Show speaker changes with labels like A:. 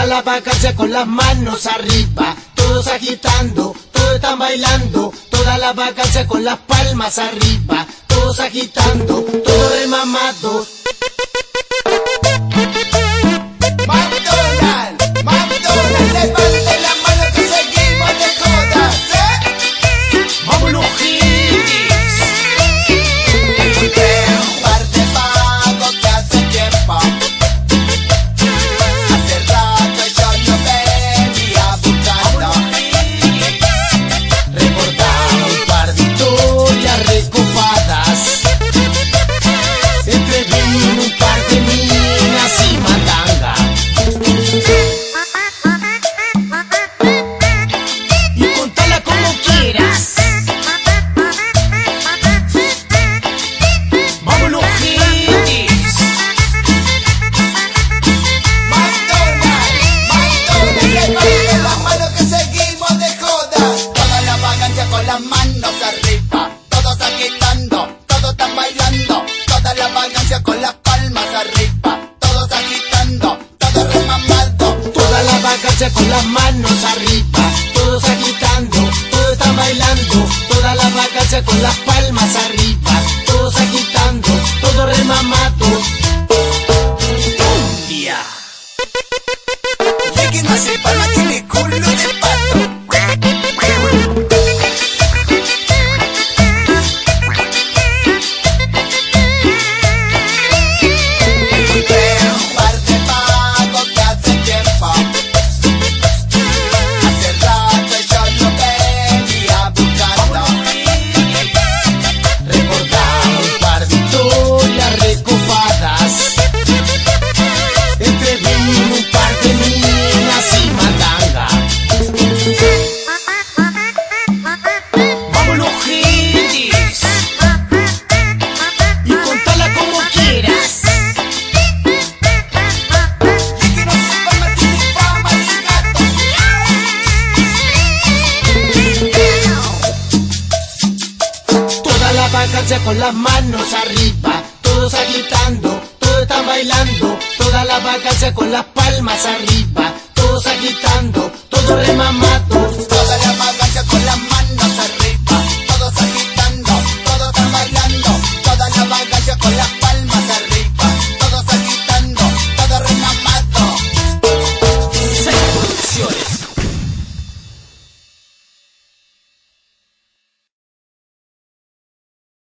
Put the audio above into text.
A: Toda la vacancia con las manos arriba, todos agitando, todos están bailando. Toda la vacancia con las palmas arriba, todos agitando, todos remamados.
B: McDonald's, Vagancia con las manos arriba. Todos agitando, todos están bailando. Toda la vagancia con las palmas arriba. Todos agitando, todos remamados
A: Toda la vacancia con las manos arriba, todos agitando, todos están bailando. Toda la vacancia con las palmas vacancia con las manos arriba, todos agitando, todos están bailando. Toda la vacancia con las palmas arriba, todos agitando.